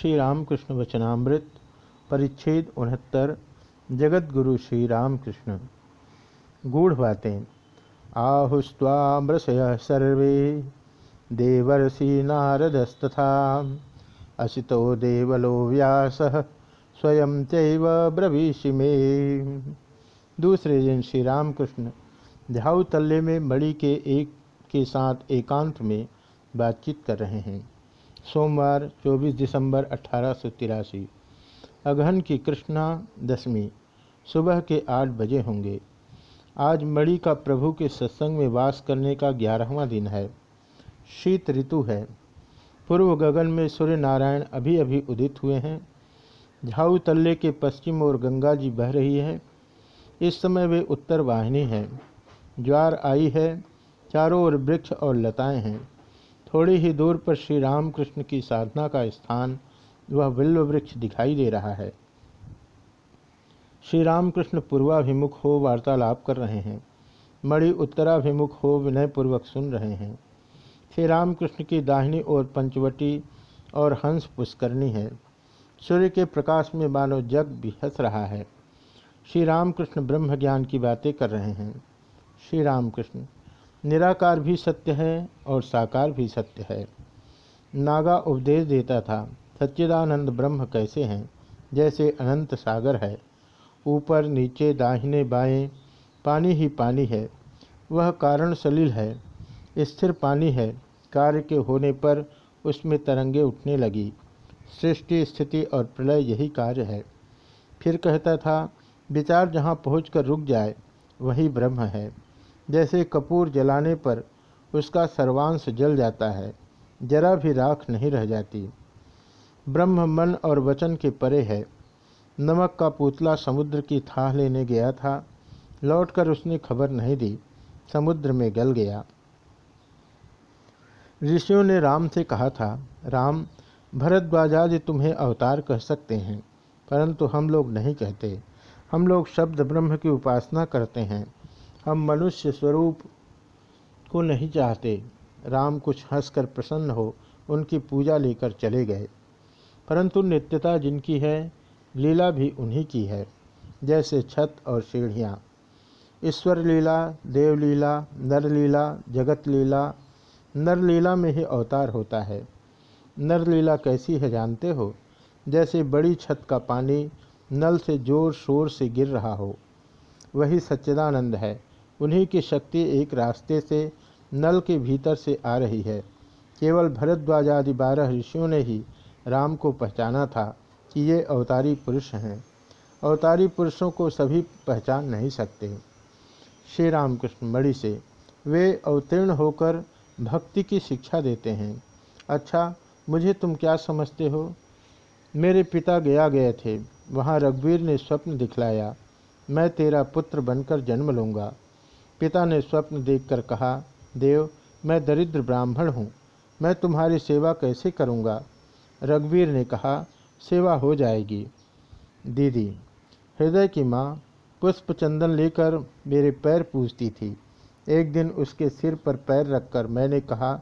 श्री रामकृष्ण वचनामृत, परिच्छेद उनहत्तर जगत गुरु श्री रामकृष्ण गूढ़ बातें। आहुस्वामृषय सर्वे, देवर्षि नारदस्तथा। असितो देवलो व्यास स्वयं चैव ब्रवीषि में। दूसरे दिन श्री रामकृष्ण झाऊ तल्ले में मणि के एक के साथ एकांत में बातचीत कर रहे हैं। सोमवार 24 दिसंबर अठारह अगहन की कृष्णा दशमी, सुबह के आठ बजे होंगे। आज मणि का प्रभु के सत्संग में वास करने का ग्यारहवा दिन है। शीत ऋतु है। पूर्व गगन में सूर्य नारायण अभी अभी उदित हुए हैं। झाऊ तल्ले के पश्चिम ओर गंगा जी बह रही है। इस समय वे उत्तर वाहिनी है। ज्वार आई है। चारों ओर वृक्ष और लताएँ हैं। थोड़ी ही दूर पर श्री रामकृष्ण की साधना का स्थान वह बिल्व वृक्ष दिखाई दे रहा है। श्री रामकृष्ण पूर्वाभिमुख हो वार्तालाप कर रहे हैं। मणि उत्तराभिमुख हो विनयपूर्वक सुन रहे हैं। श्री रामकृष्ण की दाहिनी ओर पंचवटी और हंस पुष्करणी है। सूर्य के प्रकाश में मानो जग भी हंस रहा है। श्री रामकृष्ण ब्रह्म ज्ञान की बातें कर रहे हैं। श्री रामकृष्ण निराकार भी सत्य है और साकार भी सत्य है। नागा उपदेश देता था, सच्चिदानंद ब्रह्म कैसे हैं? जैसे अनंत सागर है। ऊपर नीचे दाहिने बाएँ, पानी ही पानी है। वह कारण सलील है, स्थिर पानी है। कार्य के होने पर उसमें तरंगे उठने लगी। सृष्टि, स्थिति और प्रलय यही कार्य है। फिर कहता था, विचार जहाँ पहुँच रुक जाए, वही ब्रह्म है। जैसे कपूर जलाने पर उसका सर्वांश जल जाता है, जरा भी राख नहीं रह जाती। ब्रह्म मन और वचन के परे है। नमक का पुतला समुद्र की थाह लेने गया था। लौटकर उसने खबर नहीं दी। समुद्र में गल गया। ऋषियों ने राम से कहा था, राम भरद्वाजाज तुम्हें अवतार कह सकते हैं, परंतु हम लोग नहीं कहते। हम लोग शब्द ब्रह्म की उपासना करते हैं। हम मनुष्य स्वरूप को नहीं चाहते। राम कुछ हंसकर प्रसन्न हो, उनकी पूजा लेकर चले गए। परंतु नित्यता जिनकी है, लीला भी उन्हीं की है, जैसे छत और सीढ़ियाँ। ईश्वर लीला देवलीला नरलीला जगत लीला नरलीला में ही अवतार होता है। नरलीला कैसी है जानते हो? जैसे बड़ी छत का पानी नल से ज़ोर शोर से गिर रहा हो, वही सच्चिदानंद है। उन्हीं की शक्ति एक रास्ते से, नल के भीतर से आ रही है। केवल भरद्वाज आदि बारह ऋषियों ने ही राम को पहचाना था कि ये अवतारी पुरुष हैं। अवतारी पुरुषों को सभी पहचान नहीं सकते। श्री रामकृष्ण मणि से वे अवतीर्ण होकर भक्ति की शिक्षा देते हैं। अच्छा मुझे तुम क्या समझते हो? मेरे पिता गया गए थे। वहाँ रघुवीर ने स्वप्न दिखलाया। मैं तेरा पुत्र बनकर जन्म लूँगा। पिता ने स्वप्न देखकर कहा, देव, मैं दरिद्र ब्राह्मण हूँ। मैं तुम्हारी सेवा कैसे करूँगा? रघुवीर ने कहा, सेवा हो जाएगी। दीदी, हृदय की माँ पुष्प चंदन लेकर मेरे पैर पूजती थी। एक दिन उसके सिर पर पैर रखकर मैंने कहा,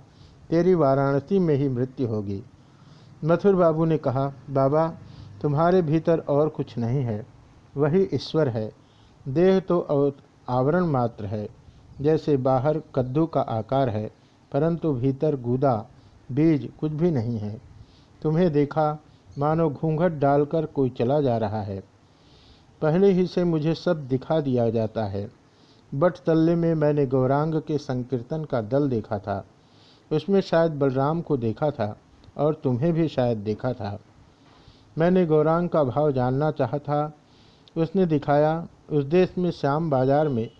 तेरी वाराणसी में ही मृत्यु होगी। मथुर बाबू ने कहा, बाबा, तुम्हारे भीतर और कुछ नहीं है। वही ईश्वर है। देह तो आवरण मात्र है। जैसे बाहर कद्दू का आकार है, परंतु भीतर गुदा, बीज कुछ भी नहीं है। तुम्हें देखा, मानो घूंघट डालकर कोई चला जा रहा है। पहले ही से मुझे सब दिखा दिया जाता है। बट तल्ले में मैंने गौरांग के संकीर्तन का दल देखा था। उसमें शायद बलराम को देखा था, और तुम्हें भी शायद देखा था। मैंने गौरांग का भाव जानना चाहा था। उसने दिखाया उस देश में श्याम बाज़ार में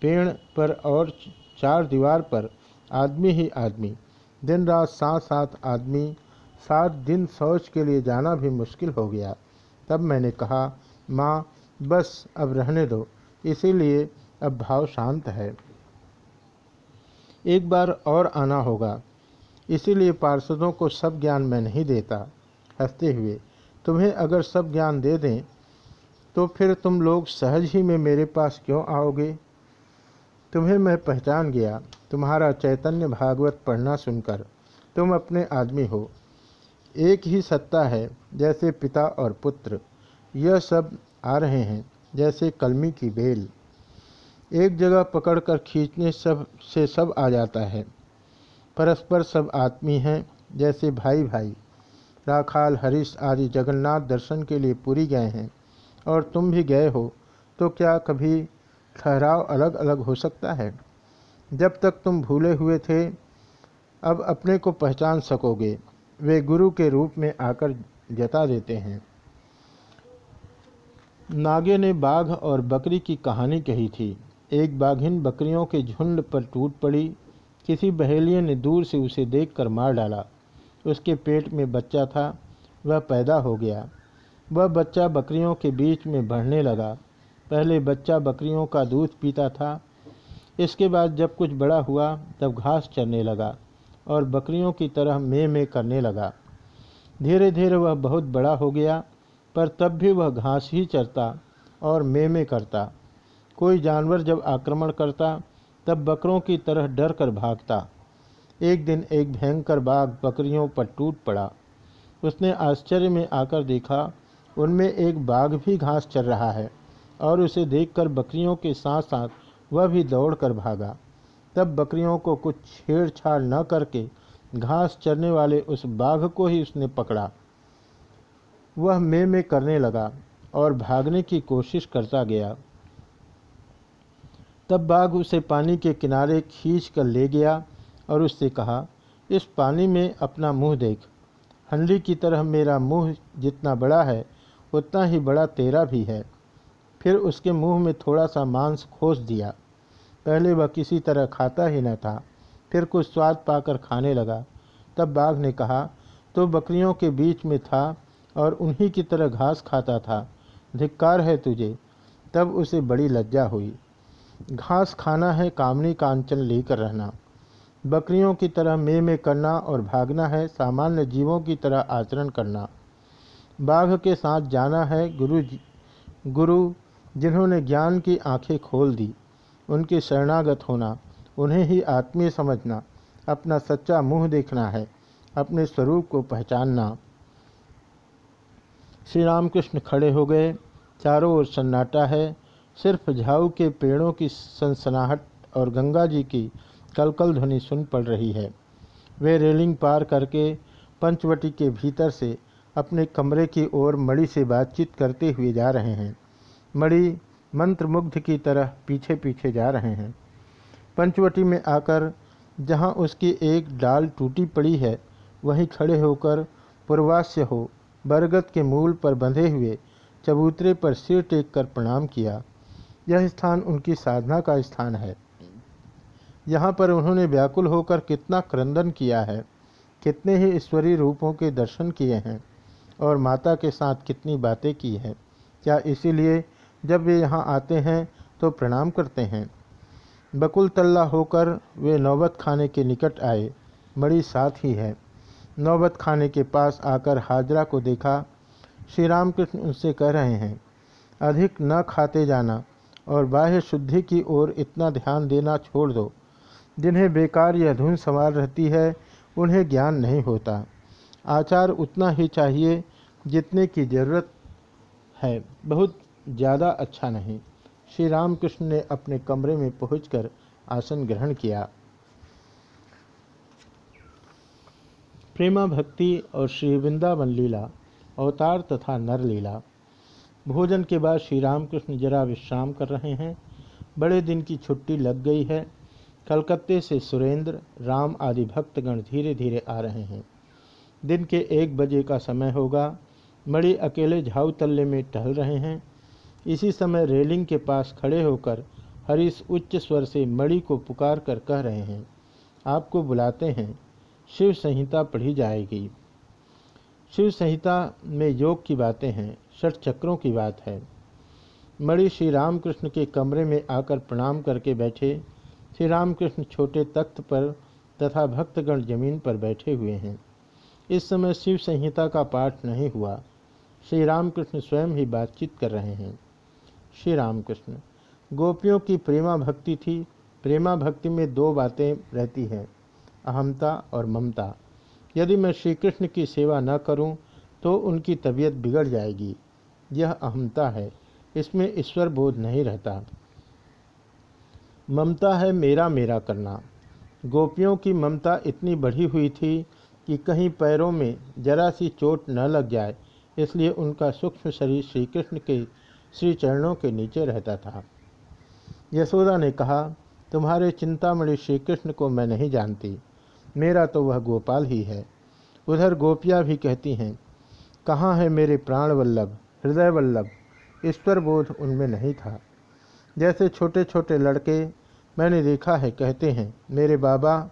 पेड़ पर और चार दीवार पर आदमी ही आदमी। दिन रात सात सात आदमी, सात दिन शौच के लिए जाना भी मुश्किल हो गया। तब मैंने कहा, माँ, बस अब रहने दो। इसीलिए अब भाव शांत है। एक बार और आना होगा। इसीलिए पार्षदों को सब ज्ञान मैं नहीं देता। हँसते हुए, तुम्हें अगर सब ज्ञान दे दें तो फिर तुम लोग सहज ही में मेरे पास क्यों आओगे? तुम्हें मैं पहचान गया। तुम्हारा चैतन्य भागवत पढ़ना सुनकर तुम अपने आदमी हो। एक ही सत्ता है, जैसे पिता और पुत्र। यह सब आ रहे हैं, जैसे कलमी की बेल। एक जगह पकड़कर खींचने सब, से सब आ जाता है। परस्पर सब आत्मी हैं, जैसे भाई भाई राखाल, हरीश आदि जगन्नाथ दर्शन के लिए पूरी गए हैं। और तुम भी गए हो तो क्या कभी ठहराव अलग अलग हो सकता है? जब तक तुम भूले हुए थे, अब अपने को पहचान सकोगे। वे गुरु के रूप में आकर जता देते हैं। नागे ने बाघ और बकरी की कहानी कही थी। एक बाघिन बकरियों के झुंड पर टूट पड़ी। किसी बहेलिए ने दूर से उसे देखकर मार डाला। उसके पेट में बच्चा था, वह पैदा हो गया। वह बच्चा बकरियों के बीच में बढ़ने लगा। पहले बच्चा बकरियों का दूध पीता था। इसके बाद जब कुछ बड़ा हुआ, तब घास चरने लगा और बकरियों की तरह मे में करने लगा। धीरे धीरे वह बहुत बड़ा हो गया, पर तब भी वह घास ही चरता और मे में करता। कोई जानवर जब आक्रमण करता, तब बकरों की तरह डर कर भागता। एक दिन एक भयंकर बाघ बकरियों पर टूट पड़ा। उसने आश्चर्य में आकर देखा उनमें एक बाघ भी घास चर रहा है, और उसे देखकर बकरियों के साथ साथ वह भी दौड़ कर भागा। तब बकरियों को कुछ छेड़छाड़ न करके घास चरने वाले उस बाघ को ही उसने पकड़ा। वह मे में करने लगा और भागने की कोशिश करता गया। तब बाघ उसे पानी के किनारे खींच कर ले गया और उससे कहा, इस पानी में अपना मुँह देख। हंडी की तरह मेरा मुँह जितना बड़ा है उतना ही बड़ा तेरा भी है। फिर उसके मुँह में थोड़ा सा मांस खोस दिया। पहले वह किसी तरह खाता ही न था, फिर कुछ स्वाद पाकर खाने लगा। तब बाघ ने कहा तो बकरियों के बीच में था और उन्हीं की तरह घास खाता था। धिक्कार है तुझे। तब उसे बड़ी लज्जा हुई। घास खाना है, कामनी कांचन लेकर रहना। बकरियों की तरह मे में करना और भागना है, सामान्य जीवों की तरह आचरण करना। बाघ के साथ जाना है गुरु गुरु जिन्होंने ज्ञान की आँखें खोल दी, उनके शरणागत होना, उन्हें ही आत्मीय समझना, अपना सच्चा मुँह देखना है, अपने स्वरूप को पहचानना। श्री रामकृष्ण खड़े हो गए, चारों ओर सन्नाटा है, सिर्फ़ झाऊ के पेड़ों की सनसनाहट और गंगा जी की कलकल ध्वनि सुन पड़ रही है। वे रेलिंग पार करके पंचवटी के भीतर से अपने कमरे की ओर मणि से बातचीत करते हुए जा रहे हैं। मणि मंत्रमुग्ध की तरह पीछे पीछे जा रहे हैं। पंचवटी में आकर, जहाँ उसकी एक डाल टूटी पड़ी है, वहीं खड़े होकर पूर्वास्य हो, बरगद के मूल पर बंधे हुए चबूतरे पर सिर टेक कर प्रणाम किया। यह स्थान उनकी साधना का स्थान है। यहाँ पर उन्होंने व्याकुल होकर कितना क्रंदन किया है, कितने ही ईश्वरीय रूपों के दर्शन किए हैं। और माता के साथ कितनी बातें की हैं। क्या इसीलिए जब वे यहाँ आते हैं तो प्रणाम करते हैं। बकुल तल्ला होकर वे नौबत खाने के निकट आए। मड़ी साथ ही है। नौबत खाने के पास आकर हाजरा को देखा। श्री रामकृष्ण उनसे कह रहे हैं, अधिक न खाते जाना और बाह्य शुद्धि की ओर इतना ध्यान देना छोड़ दो। जिन्हें बेकार यह धुन संवार रहती है, उन्हें ज्ञान नहीं होता। आचार उतना ही चाहिए जितने की ज़रूरत है। बहुत ज़्यादा अच्छा नहीं। श्री रामकृष्ण ने अपने कमरे में पहुंचकर आसन ग्रहण किया। प्रेमा भक्ति और श्री वृंदावन लीला, अवतार तथा नर लीला। भोजन के बाद श्री रामकृष्ण जरा विश्राम कर रहे हैं। बड़े दिन की छुट्टी लग गई है। कलकत्ते से सुरेंद्र, राम आदि भक्तगण धीरे धीरे आ रहे हैं। दिन के एक बजे का समय होगा। मणि अकेले झाऊ तल्ले में टहल रहे हैं। इसी समय रेलिंग के पास खड़े होकर हरीश उच्च स्वर से मणि को पुकार कर कह रहे हैं, आपको बुलाते हैं। शिव संहिता पढ़ी जाएगी। शिव संहिता में योग की बातें हैं षठ चक्रों की बात है मणि श्री रामकृष्ण के कमरे में आकर प्रणाम करके बैठे। श्री रामकृष्ण छोटे तख्त पर तथा भक्तगण ज़मीन पर बैठे हुए हैं। इस समय शिव संहिता का पाठ नहीं हुआ। श्री रामकृष्ण स्वयं ही बातचीत कर रहे हैं। श्री रामकृष्ण, गोपियों की प्रेमा भक्ति थी। प्रेमा भक्ति में दो बातें रहती हैं अहमता और ममता। यदि मैं श्री कृष्ण की सेवा न करूँ तो उनकी तबीयत बिगड़ जाएगी। यह अहमता है, इसमें ईश्वर बोध नहीं रहता। ममता है मेरा मेरा करना। गोपियों की ममता इतनी बढ़ी हुई थी कि कहीं पैरों में जरा सी चोट न लग जाए, इसलिए उनका सूक्ष्म शरीर श्री कृष्ण के श्री चरणों के नीचे रहता था। यशोदा ने कहा, तुम्हारे चिंतामणि श्री कृष्ण को मैं नहीं जानती। मेरा तो वह गोपाल ही है। उधर गोपियाँ भी कहती हैं, कहाँ है मेरे प्राण वल्लभ हृदय वल्लभ ईश्वर बोध उनमें नहीं था। जैसे छोटे छोटे लड़के मैंने देखा है कहते हैं, मेरे बाबा,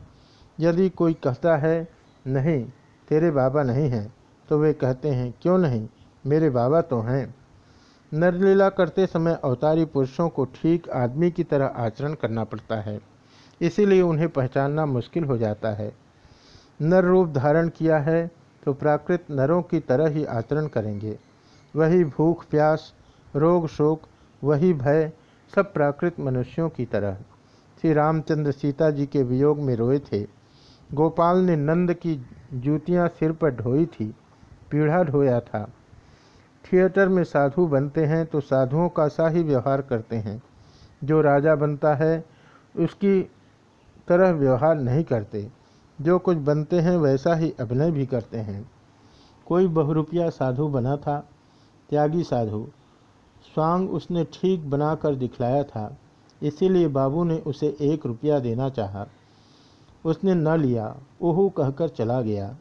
यदि कोई कहता है नहीं, तेरे बाबा नहीं हैं। तो वे कहते हैं, क्यों नहीं? मेरे बाबा तो हैं। नरलीला करते समय अवतारी पुरुषों को ठीक आदमी की तरह आचरण करना पड़ता है। इसीलिए उन्हें पहचानना मुश्किल हो जाता है। नर रूप धारण किया है तो प्राकृत नरों की तरह ही आचरण करेंगे। वही भूख, प्यास, रोग, शोक, वही भय, सब प्राकृत मनुष्यों की तरह। श्री रामचंद्र सीता जी के वियोग में रोए थे। गोपाल ने नंद की जूतियाँ सिर पर ढोई थी। पीढ़ा ढोया था। थिएटर में साधु बनते हैं तो साधुओं का सा ही व्यवहार करते हैं। जो राजा बनता है, उसकी तरह व्यवहार नहीं करते। जो कुछ बनते हैं, वैसा ही अभिनय भी करते हैं। कोई बहुरुपया साधु बना था, त्यागी साधु। स्वांग उसने ठीक बनाकर दिखलाया था। इसीलिए बाबू ने उसे एक रुपया देना चाहा। उसने न लिया। ओहू कहकर चला गया।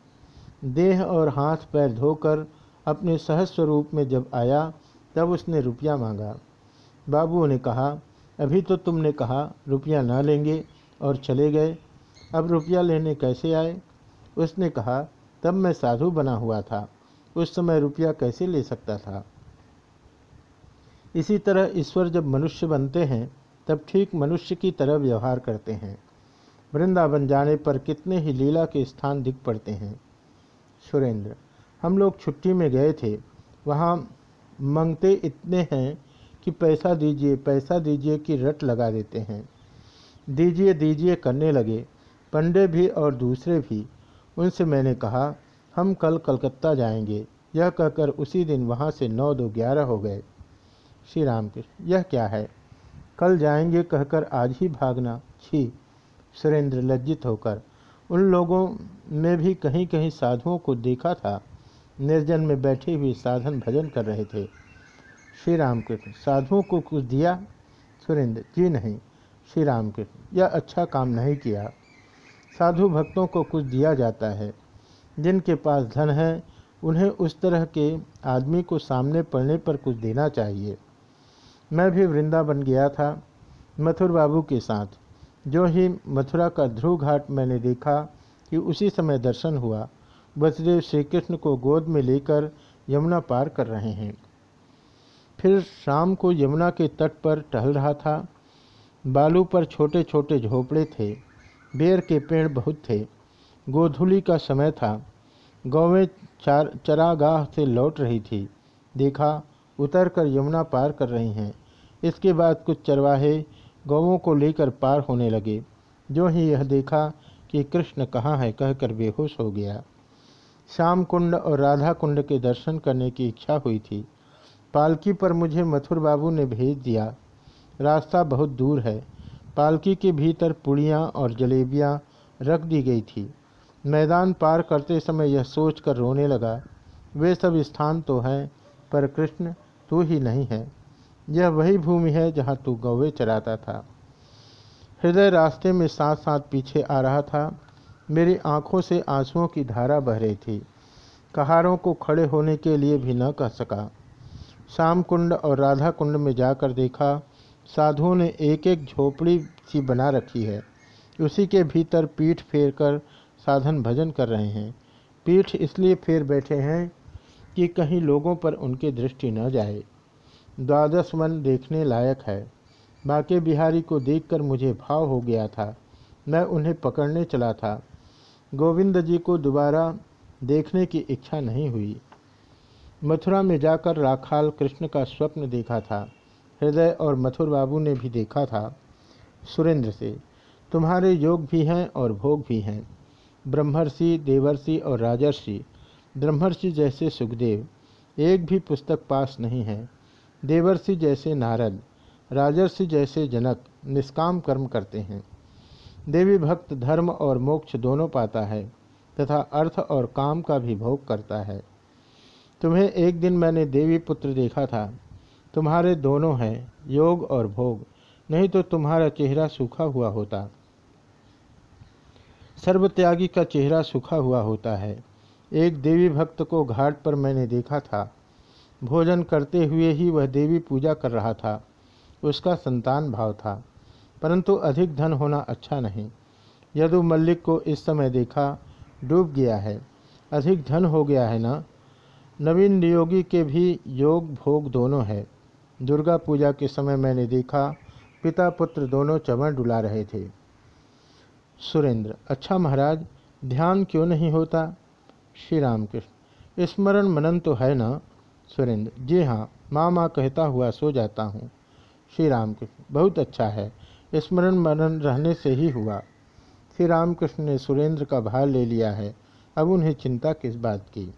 देह और हाथ पैर धोकर अपने सहज स्वरूप में जब आया, तब उसने रुपया मांगा। बाबू ने कहा, अभी तो तुमने कहा, रुपया ना लेंगे और चले गए। अब रुपया लेने कैसे आए? उसने कहा, तब मैं साधु बना हुआ था। उस समय रुपया कैसे ले सकता था? इसी तरह ईश्वर जब मनुष्य बनते हैं, तब ठीक मनुष्य की तरह व्यवहार करते हैं। वृंदावन जाने पर कितने ही लीला के स्थान दिख पड़ते हैं। सुरेंद्र, हम लोग छुट्टी में गए थे। वहाँ मंगते इतने हैं कि पैसा दीजिए पैसा दीजिए कि रट लगा देते हैं। दीजिए दीजिए करने लगे। पंडे भी और दूसरे भी। उनसे मैंने कहा, हम कल कलकत्ता जाएँगे। यह कहकर उसी दिन वहाँ से नौ दो ग्यारह हो गए। श्री राम कृष्ण यह क्या है? कल जाएँगे कहकर आज ही भागना। छी सुरेंद्र लज्जित होकर उन लोगों में भी कहीं कहीं साधुओं को देखा था। निर्जन में बैठे हुए साधन भजन कर रहे थे। श्री राम कृष्ण साधुओं को कुछ दिया? सुरेंद्र, जी नहीं। श्री राम कृष्ण यह अच्छा काम नहीं किया। साधु भक्तों को कुछ दिया जाता है। जिनके पास धन है, उन्हें उस तरह के आदमी को सामने पड़ने पर कुछ देना चाहिए। मैं भी वृंदावन गया था, मथुर बाबू के साथ। जो ही मथुरा का ध्रुव घाट मैंने देखा कि उसी समय दर्शन हुआ, वसुदेव श्री कृष्ण को गोद में लेकर यमुना पार कर रहे हैं। फिर शाम को यमुना के तट पर टहल रहा था। बालू पर छोटे छोटे झोपड़े थे। बेर के पेड़ बहुत थे। गोधुली का समय था। गौवें चार, चरागाह से लौट रही थी। देखा, उतरकर यमुना पार कर रही हैं। इसके बाद कुछ चरवाहे गौवों को लेकर पार होने लगे। जो ही यह देखा कि कृष्ण कहाँ है, कहकर बेहोश हो गया। श्याम कुंड और राधा कुंड के दर्शन करने की इच्छा हुई थी। पालकी पर मुझे मथुर बाबू ने भेज दिया। रास्ता बहुत दूर है। पालकी के भीतर पुड़ियाँ और जलेबियाँ रख दी गई थी। मैदान पार करते समय यह सोचकर रोने लगा, वे सब स्थान तो हैं, पर कृष्ण तू ही नहीं है। यह वही भूमि है जहाँ तू गौवे चराता था। हृदय रास्ते में साथ साथ पीछे आ रहा था। मेरी आँखों से आंसुओं की धारा बह रही थी। कहारों को खड़े होने के लिए भी न कह सका। शाम कुंड और राधा कुंड में जाकर देखा, साधुओं ने एक एक झोपड़ी सी बना रखी है। उसी के भीतर पीठ फेर कर साधन भजन कर रहे हैं। पीठ इसलिए फेर बैठे हैं कि कहीं लोगों पर उनकी दृष्टि न जाए। द्वादश वन देखने लायक है। बाके बिहारी को देखकर मुझे भाव हो गया था। मैं उन्हें पकड़ने चला था। गोविंद जी को दोबारा देखने की इच्छा नहीं हुई। मथुरा में जाकर राखाल कृष्ण का स्वप्न देखा था। हृदय और मथुर बाबू ने भी देखा था। सुरेंद्र से, तुम्हारे योग भी हैं और भोग भी हैं। ब्रह्मर्षि, देवर्षि और राजर्षि, ब्रह्मर्षि जैसे सुखदेव, एक भी पुस्तक पास नहीं है। देवर्षि जैसे नारद, राजर्षि जैसे जनक निष्काम कर्म करते हैं। देवी भक्त धर्म और मोक्ष दोनों पाता है तथा अर्थ और काम का भी भोग करता है। तुम्हें एक दिन मैंने देवी पुत्र देखा था। तुम्हारे दोनों हैं, योग और भोग। नहीं तो तुम्हारा चेहरा सूखा हुआ होता। सर्वत्यागी का चेहरा सूखा हुआ होता है। एक देवी भक्त को घाट पर मैंने देखा था। भोजन करते हुए ही वह देवी पूजा कर रहा था। उसका संतान भाव था, परंतु अधिक धन होना अच्छा नहीं। यदु मल्लिक को इस समय देखा, डूब गया है। अधिक धन हो गया है ना? नवीन नियोगी के भी योग भोग दोनों है। दुर्गा पूजा के समय मैंने देखा, पिता पुत्र दोनों चमर डुला रहे थे। सुरेंद्र अच्छा महाराज, ध्यान क्यों नहीं होता? श्री राम कृष्ण स्मरण मनन तो है ना? सुरेंद्र, जी हाँ माँ माँ कहता हुआ सो जाता हूँ। श्री राम कृष्ण बहुत अच्छा है। स्मरण मरण रहने से ही हुआ। श्री रामकृष्ण ने सुरेंद्र का भार ले लिया है। अब उन्हें चिंता किस बात की?